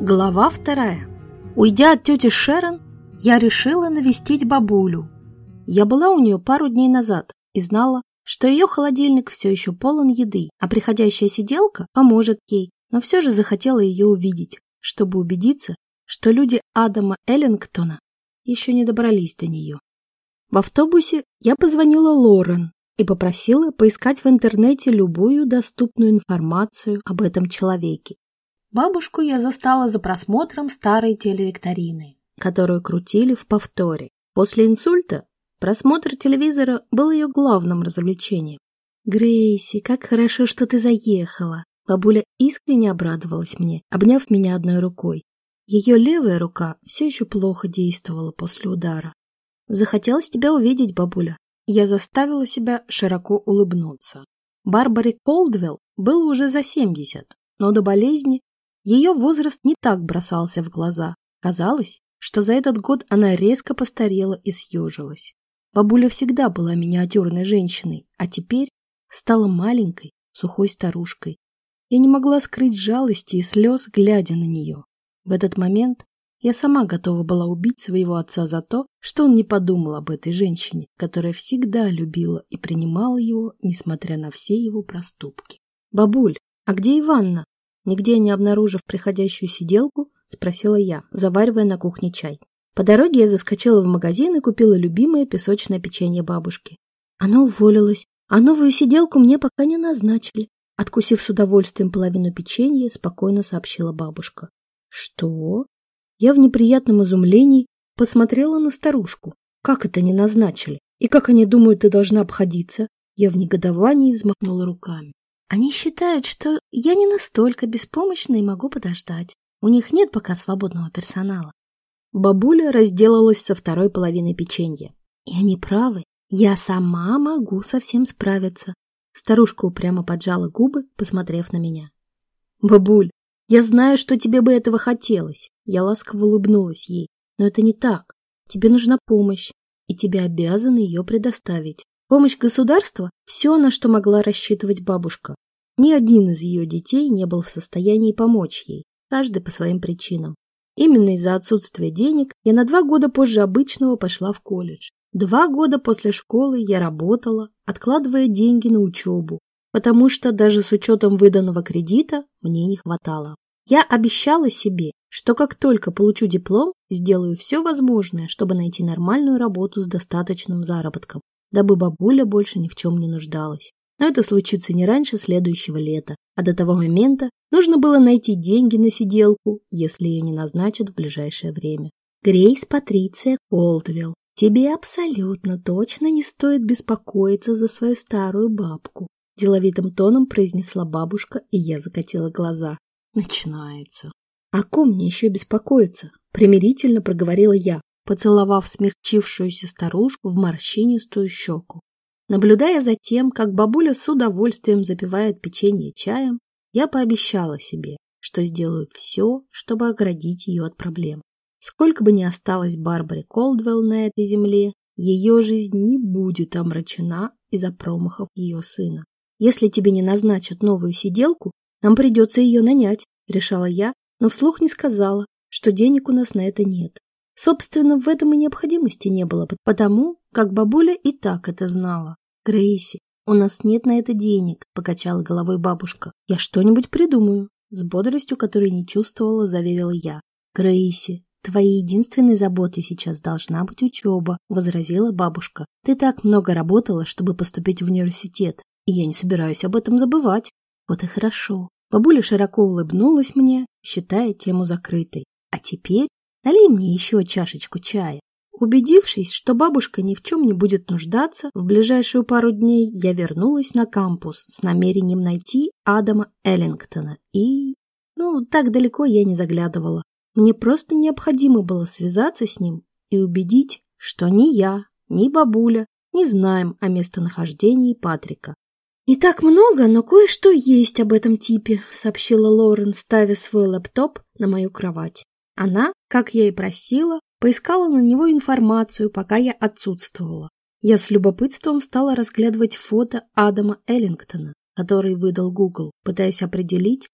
Глава вторая. Уйдя от тети Шерон, я решила навестить бабулю. Я была у нее пару дней назад и знала, что ее холодильник все еще полон еды, а приходящая сиделка поможет ей, но все же захотела ее увидеть, чтобы убедиться, что люди Адама Эллингтона еще не добрались до нее. В автобусе я позвонила Лорен и попросила поискать в интернете любую доступную информацию об этом человеке. Бабушку я застала за просмотром старой телевикторины, которую крутили в повторе. После инсульта просмотр телевизора был ее главным развлечением. «Грейси, как хорошо, что ты заехала!» Бабуля искренне обрадовалась мне, обняв меня одной рукой. Ее левая рука все еще плохо действовала после удара. «Захотелось тебя увидеть, бабуля». Я заставила себя широко улыбнуться. Барбаре Колдвелл было уже за семьдесят, но до болезни ее возраст не так бросался в глаза. Казалось, что за этот год она резко постарела и съежилась. Бабуля всегда была миниатюрной женщиной, а теперь стала маленькой, сухой старушкой. Я не могла скрыть жалости и слез, глядя на нее. В этот момент я сама готова была убить своего отца за то, что он не подумал об этой женщине, которая всегда любила и принимала его, несмотря на все его проступки. «Бабуль, а где Иванна?» Нигде не обнаружив приходящую сиделку, спросила я, заваривая на кухне чай. По дороге я заскочила в магазин и купила любимое песочное печенье бабушки. Оно уволилось, а новую сиделку мне пока не назначили. Откусив с удовольствием половину печенья, спокойно сообщила бабушка. Что? Я в неприятном изумлении посмотрела на старушку. Как это не назначили? И как они думают, ты должна обходиться? Я в негодовании взмахнула руками. Они считают, что я не настолько беспомощна и могу подождать. У них нет пока свободного персонала. Бабуля разделалась со второй половиной печенья. И они правы. Я сама могу совсем справиться. Старушка упрямо поджала губы, посмотрев на меня. Бабуль, я знаю, что тебе бы этого хотелось. Я ласково улыбнулась ей. Но это не так. Тебе нужна помощь, и тебе обязаны ее предоставить. Помощь государства – все, на что могла рассчитывать бабушка. Ни один из ее детей не был в состоянии помочь ей, каждый по своим причинам. Именно из-за отсутствия денег я на два года позже обычного пошла в колледж. Два года после школы я работала, откладывая деньги на учебу, потому что даже с учетом выданного кредита мне не хватало. Я обещала себе, что как только получу диплом, сделаю все возможное, чтобы найти нормальную работу с достаточным заработком, дабы бабуля больше ни в чем не нуждалась. Но это случится не раньше следующего лета, а до того момента нужно было найти деньги на сиделку, если ее не назначат в ближайшее время. Грейс Патриция Колдвелл, тебе абсолютно точно не стоит беспокоиться за свою старую бабку. Деловитым тоном произнесла бабушка, и я закатила глаза. Начинается. О ком мне еще беспокоиться? Примирительно проговорила я, поцеловав смягчившуюся старушку в морщинистую щеку. Наблюдая за тем, как бабуля с удовольствием запивает печенье чаем, я пообещала себе, что сделаю все, чтобы оградить ее от проблем. Сколько бы ни осталось Барбаре Колдвелл на этой земле, ее жизнь не будет омрачена из-за промахов ее сына. Если тебе не назначат новую сиделку, нам придется ее нанять, решала я, но вслух не сказала, что денег у нас на это нет. Собственно, в этом и необходимости не было, потому как бабуля и так это знала. Грейси, у нас нет на это денег, покачала головой бабушка. Я что-нибудь придумаю. С бодростью, которой не чувствовала, заверила я. Грейси, твоей единственной заботой сейчас должна быть учеба, возразила бабушка. Ты так много работала, чтобы поступить в университет, и я не собираюсь об этом забывать. Вот и хорошо. Бабуля широко улыбнулась мне, считая тему закрытой. А теперь Налей мне еще чашечку чая. Убедившись, что бабушка ни в чем не будет нуждаться, в ближайшую пару дней я вернулась на кампус с намерением найти Адама Эллингтона и... Ну, так далеко я не заглядывала. Мне просто необходимо было связаться с ним и убедить, что ни я, ни бабуля не знаем о местонахождении Патрика. «Не так много, но кое-что есть об этом типе», — сообщила Лорен, ставя свой лэптоп на мою кровать. Она, как я и просила, поискала на него информацию, пока я отсутствовала. Я с любопытством стала разглядывать фото Адама Эллингтона, который выдал Google, пытаясь определить,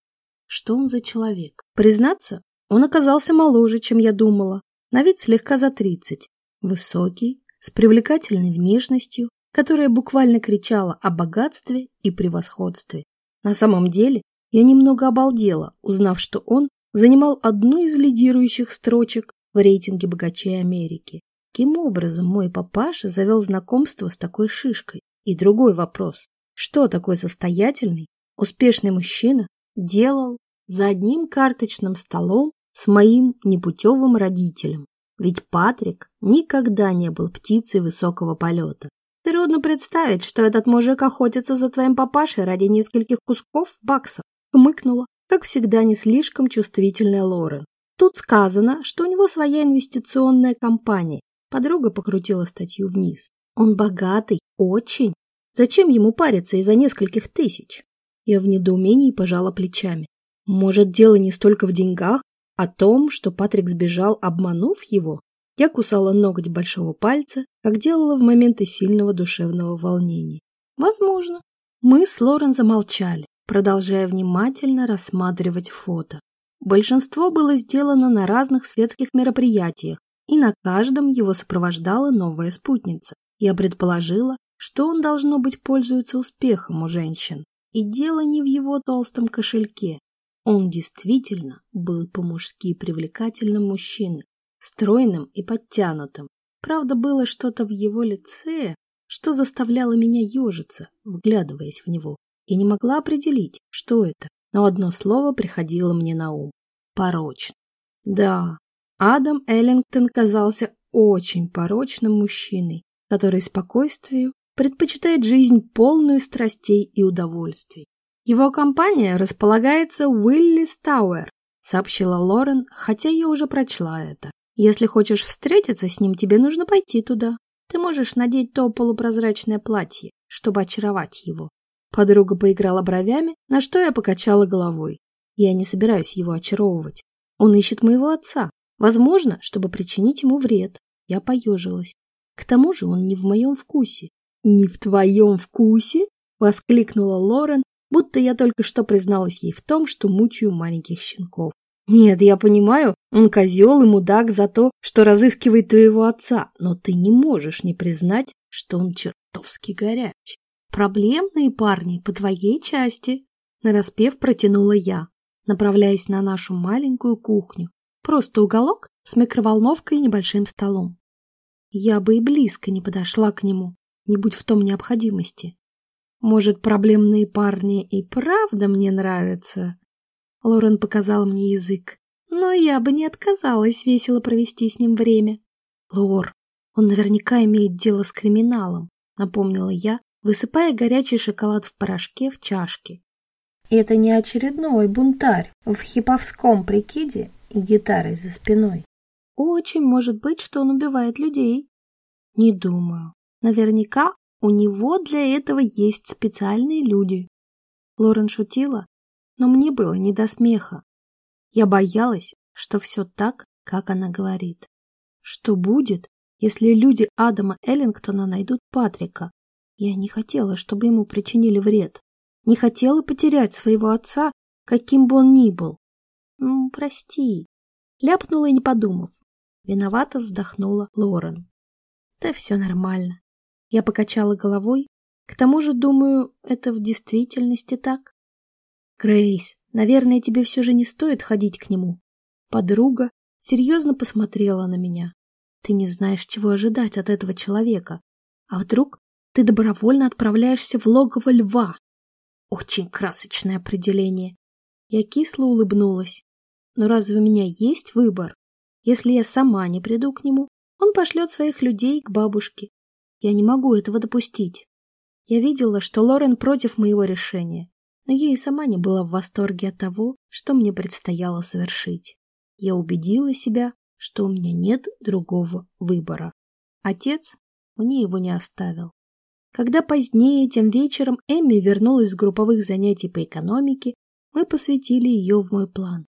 что он за человек. Признаться, Он оказался моложе, чем я думала, на вид слегка за тридцать, высокий, с привлекательной внешностью, которая буквально кричала о богатстве и превосходстве. На самом деле, я немного обалдела, узнав, что он занимал одну из лидирующих строчек в рейтинге богачей Америки. Каким образом мой папаша завел знакомство с такой шишкой? И другой вопрос. Что такой состоятельный, успешный мужчина делал за одним карточным столом с моим непутевым родителем? Ведь Патрик никогда не был птицей высокого полета. Трудно представить, что этот мужик охотится за твоим папашей ради нескольких кусков баксов. Хмыкнула, как всегда не слишком чувствительная Лорен. Тут сказано, что у него своя инвестиционная компания. Подруга покрутила статью вниз. Он богатый, очень. Зачем ему париться из-за нескольких тысяч? Я в недоумении пожала плечами. Может, дело не столько в деньгах, о том, что Патрик сбежал, обманув его, я кусала ноготь большого пальца, как делала в моменты сильного душевного волнения. Возможно. Мы с Лорен замолчали, продолжая внимательно рассматривать фото. Большинство было сделано на разных светских мероприятиях, и на каждом его сопровождала новая спутница. Я предположила, что он, должно быть, пользуется успехом у женщин. И дело не в его толстом кошельке. Он действительно был по-мужски привлекательным мужчиной, стройным и подтянутым. Правда, было что-то в его лице, что заставляло меня ежиться, вглядываясь в него. Я не могла определить, что это, но одно слово приходило мне на ум. Порочно. Да, Адам Эллингтон казался очень порочным мужчиной, который спокойствию предпочитает жизнь полную страстей и удовольствий. Его компания располагается в Уиллис Тауэр, сообщила Лорен, хотя я уже прочла это. Если хочешь встретиться с ним, тебе нужно пойти туда. Ты можешь надеть то полупрозрачное платье, чтобы очаровать его. Подруга поиграла бровями, на что я покачала головой. Я не собираюсь его очаровывать. Он ищет моего отца. Возможно, чтобы причинить ему вред. Я поежилась. К тому же он не в моем вкусе. «Не в твоем вкусе?» — воскликнула Лорен, будто я только что призналась ей в том, что мучаю маленьких щенков. Нет, я понимаю, он козел и мудак за то, что разыскивает твоего отца, но ты не можешь не признать, что он чертовски горячий. Проблемные парни по твоей части, нараспев протянула я, направляясь на нашу маленькую кухню. Просто уголок с микроволновкой и небольшим столом. Я бы и близко не подошла к нему, не будь в том необходимости. Может, проблемные парни и правда мне нравятся? Лорен показал мне язык. Но я бы не отказалась весело провести с ним время. Лор, он наверняка имеет дело с криминалом, напомнила я, высыпая горячий шоколад в порошке в чашке. Это не очередной бунтарь в хиповском прикиде и гитарой за спиной. Очень может быть, что он убивает людей. Не думаю. Наверняка у него для этого есть специальные люди. Лорен шутила, но мне было не до смеха. Я боялась, что все так, как она говорит. Что будет, если люди Адама Эллингтона найдут Патрика? Я не хотела, чтобы ему причинили вред. Не хотела потерять своего отца, каким бы он ни был. Ну, прости. Ляпнула, не подумав. Виновато вздохнула Лорен. Да все нормально. Я покачала головой. К тому же, думаю, это в действительности так. Грейс, наверное, тебе все же не стоит ходить к нему. Подруга серьезно посмотрела на меня. Ты не знаешь, чего ожидать от этого человека. А вдруг ты добровольно отправляешься в логово льва? Очень красочное определение. Я кисло улыбнулась. Но разве у меня есть выбор? Если я сама не приду к нему, он пошлет своих людей к бабушке. Я не могу этого допустить. Я видела, что Лорен против моего решения, но и сама не была в восторге от того, что мне предстояло совершить. Я убедила себя, что у меня нет другого выбора. Отец мне его не оставил. Когда позднее, тем вечером, Эмми вернулась с групповых занятий по экономике, мы посвятили ее в мой план.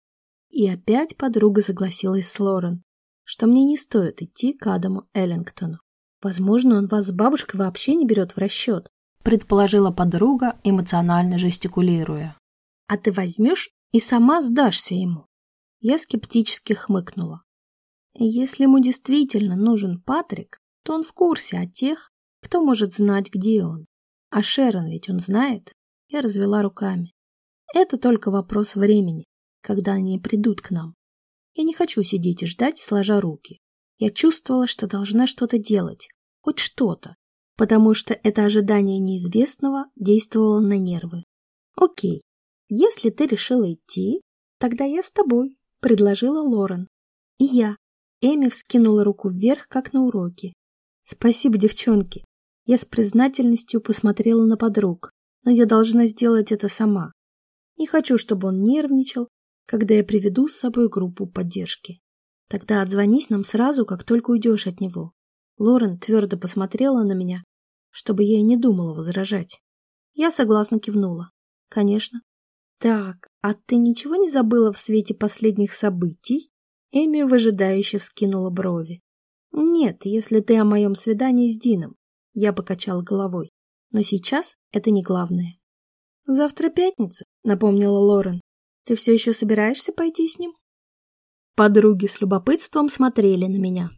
И опять подруга согласилась с Лорен, что мне не стоит идти к Адаму Эллингтону. Возможно, он вас с бабушкой вообще не берет в расчет, предположила подруга, эмоционально жестикулируя. А ты возьмешь и сама сдашься ему. Я скептически хмыкнула. Если ему действительно нужен Патрик, то он в курсе о тех, кто может знать, где он. А Шерон ведь он знает. Я развела руками. Это только вопрос времени, когда они придут к нам. Я не хочу сидеть и ждать, сложа руки. Я чувствовала, что должна что-то делать, хоть что-то, потому что это ожидание неизвестного действовало на нервы. Окей, если ты решила идти, тогда я с тобой, предложила Лорен. И я. Эми вскинула руку вверх, как на уроке. Спасибо, девчонки. Я с признательностью посмотрела на подруг, но я должна сделать это сама. Не хочу, чтобы он нервничал, когда я приведу с собой группу поддержки. Тогда отзвонись нам сразу, как только уйдешь от него. Лорен твердо посмотрела на меня, чтобы я и не думала возражать. Я согласно кивнула. Конечно. Так, а ты ничего не забыла в свете последних событий? Эми выжидающе вскинула брови. Нет, если ты о моем свидании с Дином. Я покачала головой. Но сейчас это не главное. Завтра пятница, напомнила Лорен. Ты все еще собираешься пойти с ним? Подруги с любопытством смотрели на меня.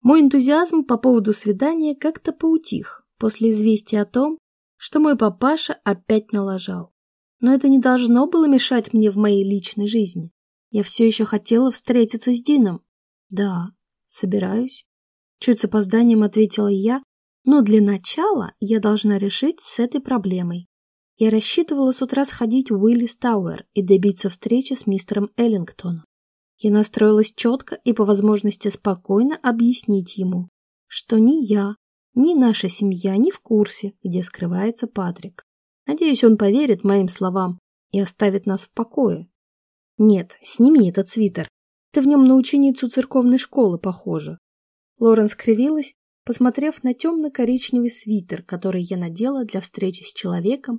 Мой энтузиазм по поводу свидания как-то поутих после известия о том, что мой папаша опять налажал. Но это не должно было мешать мне в моей личной жизни. Я все еще хотела встретиться с Дином. Да, собираюсь. Чуть с опозданием ответила я, но для начала я должна решить с этой проблемой. Я рассчитывала с утра сходить в Уиллис Тауэр и добиться встречи с мистером Эллингтоном. Я настроилась четко и по возможности спокойно объяснить ему, что ни я, ни наша семья не в курсе, где скрывается Патрик. Надеюсь, он поверит моим словам и оставит нас в покое. Нет, сними этот свитер. Ты в нем на ученицу церковной школы похожа. Лорен скривилась, посмотрев на темно-коричневый свитер, который я надела для встречи с человеком,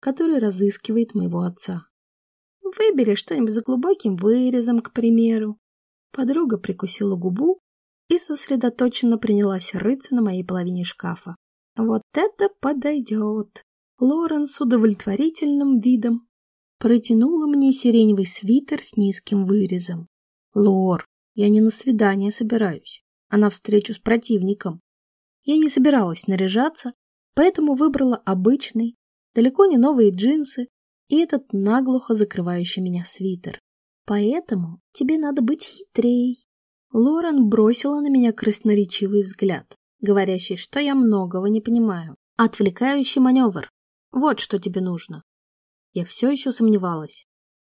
который разыскивает моего отца. Выбери что-нибудь за глубоким вырезом, к примеру. Подруга прикусила губу и сосредоточенно принялась рыться на моей половине шкафа. Вот это подойдет. Лорен с удовлетворительным видом протянула мне сиреневый свитер с низким вырезом. Лор, я не на свидание собираюсь, а на встречу с противником. Я не собиралась наряжаться, поэтому выбрала обычный, далеко не новые джинсы и этот наглухо закрывающий меня свитер. Поэтому тебе надо быть хитрей. Лорен бросила на меня красноречивый взгляд, говорящий, что я многого не понимаю. Отвлекающий маневр. Вот что тебе нужно. Я все еще сомневалась.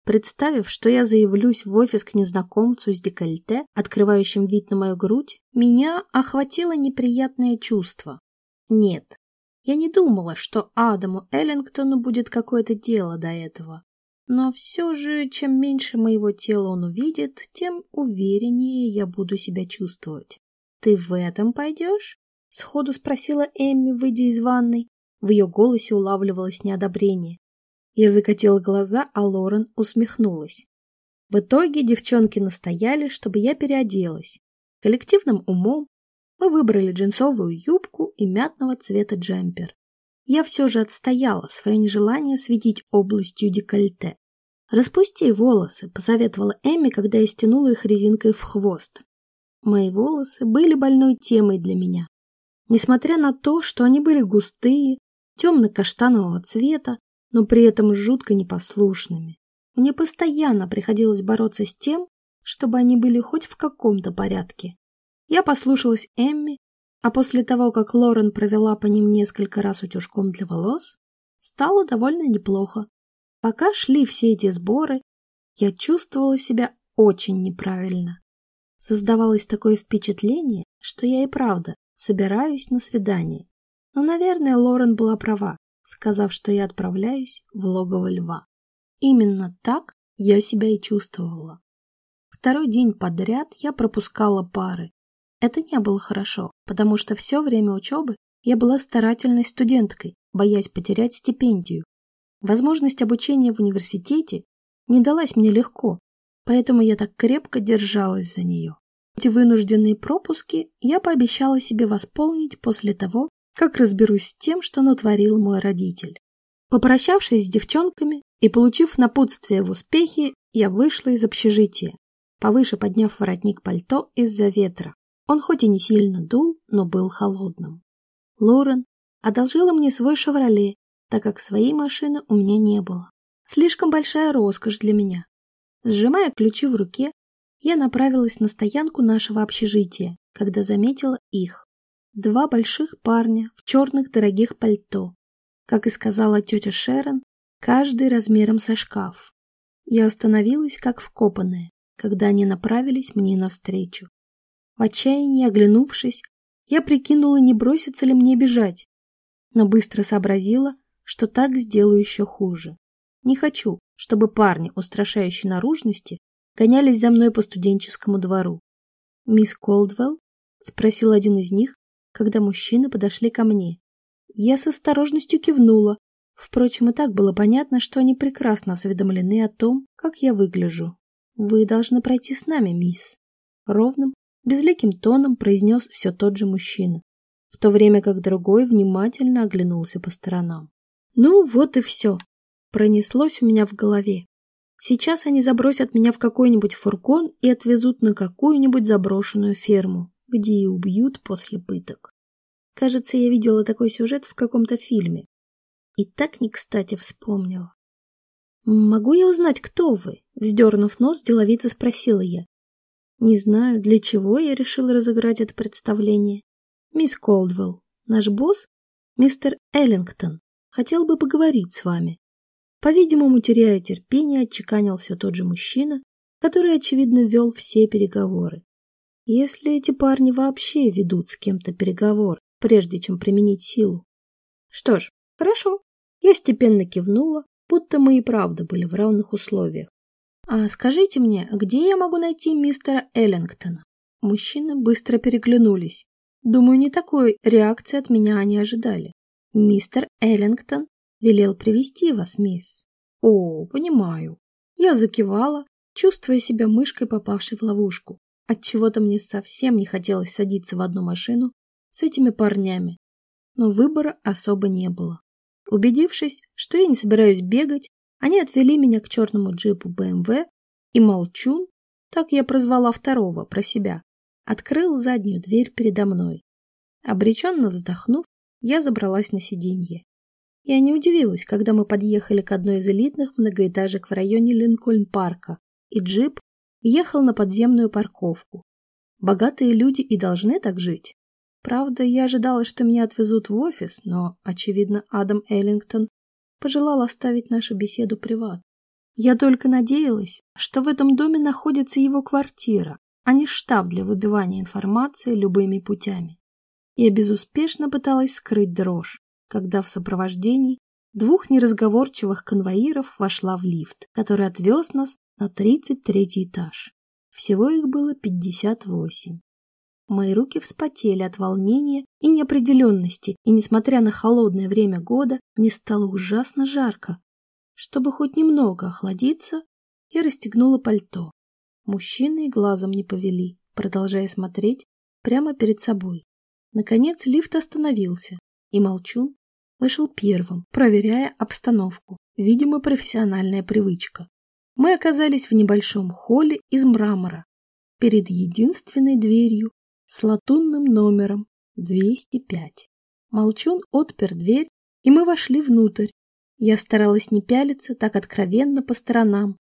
Представив, что я заявлюсь в офис к незнакомцу с декольте, открывающим вид на мою грудь, меня охватило неприятное чувство. Нет, я не думала, что Адаму Эллингтону будет какое-то дело до этого. Но все же, чем меньше моего тела он увидит, тем увереннее я буду себя чувствовать. «Ты в этом пойдешь?» — сходу спросила Эмми, выйдя из ванной. В ее голосе улавливалось неодобрение. Я закатила глаза, а Лорен усмехнулась. В итоге девчонки настояли, чтобы я переоделась. Коллективным умом мы выбрали джинсовую юбку и мятного цвета джемпер. Я все же отстояла свое нежелание светить областью декольте. «Распусти волосы», — посоветовала Эми, когда я стянула их резинкой в хвост. Мои волосы были больной темой для меня. Несмотря на то, что они были густые, темно-каштанового цвета, но при этом жутко непослушными. Мне постоянно приходилось бороться с тем, чтобы они были хоть в каком-то порядке. Я послушалась Эмми, а после того, как Лорен провела по ним несколько раз утюжком для волос, стало довольно неплохо. Пока шли все эти сборы, я чувствовала себя очень неправильно. Создавалось такое впечатление, что я и правда собираюсь на свидание. Но, наверное, Лорен была права, сказав, что я отправляюсь в логово льва. Именно так я себя и чувствовала. Второй день подряд я пропускала пары. Это не было хорошо, потому что все время учебы я была старательной студенткой, боясь потерять стипендию. Возможность обучения в университете не далась мне легко, поэтому я так крепко держалась за нее. Эти вынужденные пропуски я пообещала себе восполнить после того, как разберусь с тем, что натворил мой родитель. Попрощавшись с девчонками и получив напутствие в успехе, я вышла из общежития. повыше подняв воротник пальто из-за ветра. Он хоть и не сильно дул, но был холодным. Лорен одолжила мне свой «Шевроле», так как своей машины у меня не было. Слишком большая роскошь для меня. Сжимая ключи в руке, я направилась на стоянку нашего общежития, когда заметила их. Два больших парня в черных дорогих пальто. Как и сказала тетя Шерон, каждый размером со шкаф. Я остановилась, как вкопанная, когда они направились мне навстречу. В отчаянии оглянувшись, я прикинула, не бросится ли мне бежать, но быстро сообразила, что так сделаю еще хуже. Не хочу, чтобы парни устрашающей наружности гонялись за мной по студенческому двору. «Мисс Колдвелл?» — спросил один из них, когда мужчины подошли ко мне. Я с осторожностью кивнула. Впрочем, и так было понятно, что они прекрасно осведомлены о том, как я выгляжу. «Вы должны пройти с нами, мисс», — ровным, безликим тоном произнес все тот же мужчина, в то время как другой внимательно оглянулся по сторонам. Ну, вот и все. Пронеслось у меня в голове. Сейчас они забросят меня в какой-нибудь фургон и отвезут на какую-нибудь заброшенную ферму, где и убьют после пыток. Кажется, я видела такой сюжет в каком-то фильме. И так не кстати вспомнила. «Могу я узнать, кто вы?» Вздернув нос, деловито спросила я. Не знаю, для чего я решила разыграть это представление. Мисс Колдвелл, наш босс, мистер Эллингтон, хотел бы поговорить с вами. По-видимому, теряя терпение, отчеканил все тот же мужчина, который, очевидно, вел все переговоры. Если эти парни вообще ведут с кем-то переговор, прежде чем применить силу. Что ж, хорошо. Я степенно кивнула, будто мы и правда были в равных условиях. А скажите мне, где я могу найти мистера Эллингтона? Мужчины быстро переглянулись. Думаю, не такой реакции от меня они ожидали. Мистер Эллингтон велел привести вас, мисс. О, понимаю. Я закивала, чувствуя себя мышкой, попавшей в ловушку. От чего-то мне совсем не хотелось садиться в одну машину с этими парнями. Но выбора особо не было. Убедившись, что я не собираюсь бегать, они отвели меня к черному джипу БМВ, и Молчун, так я прозвала второго про себя, открыл заднюю дверь передо мной. Обреченно вздохнув, я забралась на сиденье. Я не удивилась, когда мы подъехали к одной из элитных многоэтажек в районе Линкольн-парка, и джип въехал на подземную парковку. Богатые люди и должны так жить. Правда, я ожидала, что меня отвезут в офис, но, очевидно, Адам Эллингтон пожелал оставить нашу беседу приват. Я только надеялась, что в этом доме находится его квартира, а не штаб для выбивания информации любыми путями. Я безуспешно пыталась скрыть дрожь, когда в сопровождении двух неразговорчивых конвоиров вошла в лифт, который отвез нас на 33 этаж. Всего их было 58. Мои руки вспотели от волнения и неопределенности, и, несмотря на холодное время года, мне стало ужасно жарко. Чтобы хоть немного охладиться, я расстегнула пальто. Мужчины и глазом не повели, продолжая смотреть прямо перед собой. Наконец лифт остановился, и Молчун вышел первым, проверяя обстановку. Видимо, профессиональная привычка. Мы оказались в небольшом холле из мрамора, перед единственной дверью с латунным номером 205. Молчун отпер дверь, и мы вошли внутрь, я старалась не пялиться так откровенно по сторонам,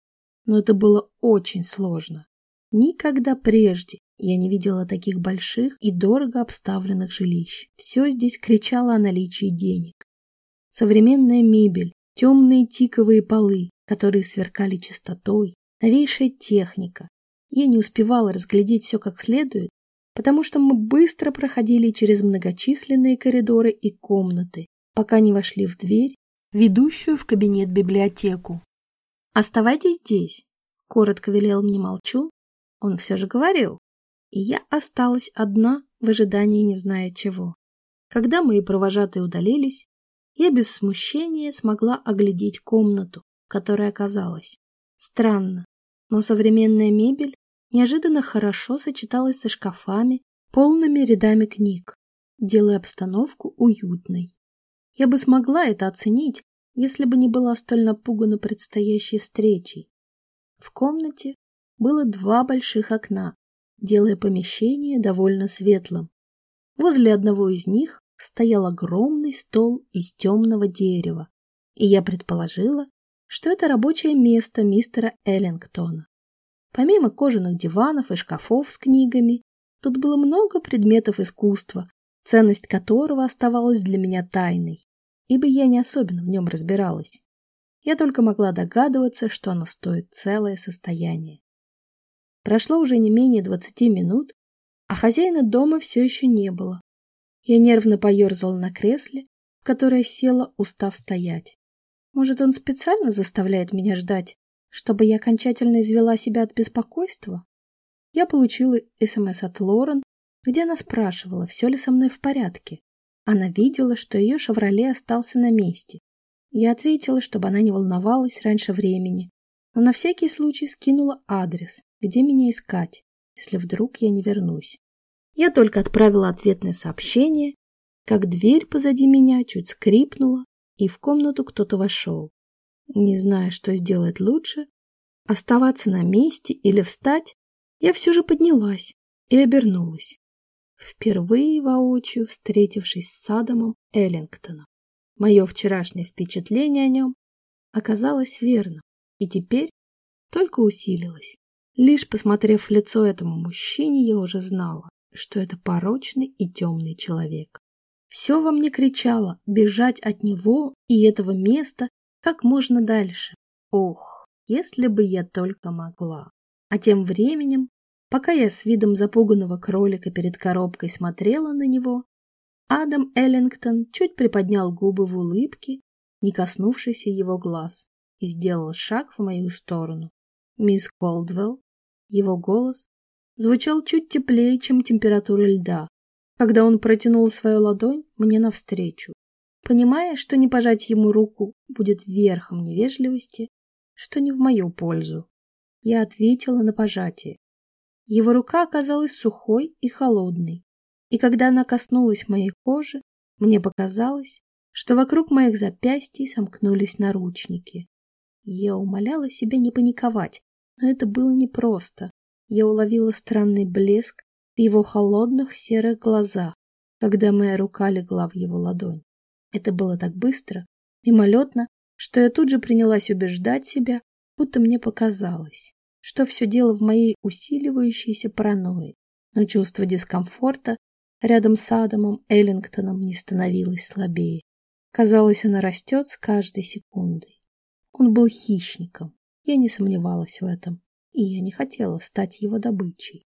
но это было очень сложно. Никогда прежде я не видела таких больших и дорого обставленных жилищ. Все здесь кричало о наличии денег. Современная мебель, темные тиковые полы, которые сверкали чистотой, новейшая техника. Я не успевала разглядеть все как следует, потому что мы быстро проходили через многочисленные коридоры и комнаты, пока не вошли в дверь, ведущую в кабинет-библиотеку. «Оставайтесь здесь», — коротко велел мне молчу. Он все же говорил. И я осталась одна в ожидании не зная чего. Когда мои провожатые удалились, я без смущения смогла оглядеть комнату, которая оказалась. Странно, но современная мебель неожиданно хорошо сочеталась со шкафами, полными рядами книг, делая обстановку уютной. Я бы смогла это оценить, если бы не была столь напугана предстоящей встречей. В комнате было два больших окна, делая помещение довольно светлым. Возле одного из них стоял огромный стол из темного дерева, и я предположила, что это рабочее место мистера Эллингтона. Помимо кожаных диванов и шкафов с книгами, тут было много предметов искусства, ценность которого оставалась для меня тайной, ибо я не особенно в нем разбиралась. Я только могла догадываться, что оно стоит целое состояние. Прошло уже не менее двадцати минут, а хозяина дома все еще не было. Я нервно поерзала на кресле, в которое села, устав стоять. Может, он специально заставляет меня ждать, чтобы я окончательно извела себя от беспокойства? Я получила СМС от Лорен, где она спрашивала, все ли со мной в порядке. Она видела, что ее «Шевроле» остался на месте. Я ответила, чтобы она не волновалась раньше времени, но на всякий случай скинула адрес, где меня искать, если вдруг я не вернусь. Я только отправила ответное сообщение, как дверь позади меня чуть скрипнула, и в комнату кто-то вошел. Не зная, что сделать лучше, оставаться на месте или встать, я все же поднялась и обернулась. Впервые воочию встретившись с Садомом Эллингтоном. Мое вчерашнее впечатление о нем оказалось верным, и теперь только усилилось. Лишь посмотрев в лицо этому мужчине, я уже знала, что это порочный и темный человек. Все во мне кричало бежать от него и этого места как можно дальше. Ох, если бы я только могла. А тем временем, пока я с видом запуганного кролика перед коробкой смотрела на него, Адам Эллингтон чуть приподнял губы в улыбке, не коснувшейся его глаз, и сделал шаг в мою сторону. «Мисс Колдвелл?» Его голос звучал чуть теплее, чем температура льда, когда он протянул свою ладонь мне навстречу. Понимая, что не пожать ему руку будет верхом невежливости, что не в мою пользу, я ответила на пожатие. Его рука оказалась сухой и холодной, и когда она коснулась моей кожи, мне показалось, что вокруг моих запястий сомкнулись наручники. Я умоляла себя не паниковать, но это было непросто. Я уловила странный блеск в его холодных серых глазах, когда моя рука легла в его ладонь. Это было так быстро, мимолетно, что я тут же принялась убеждать себя, будто мне показалось, что все дело в моей усиливающейся паранойи. Но чувство дискомфорта рядом с Адамом Эллингтоном не становилось слабее. Казалось, оно растет с каждой секундой. Он был хищником, я не сомневалась в этом, и я не хотела стать его добычей.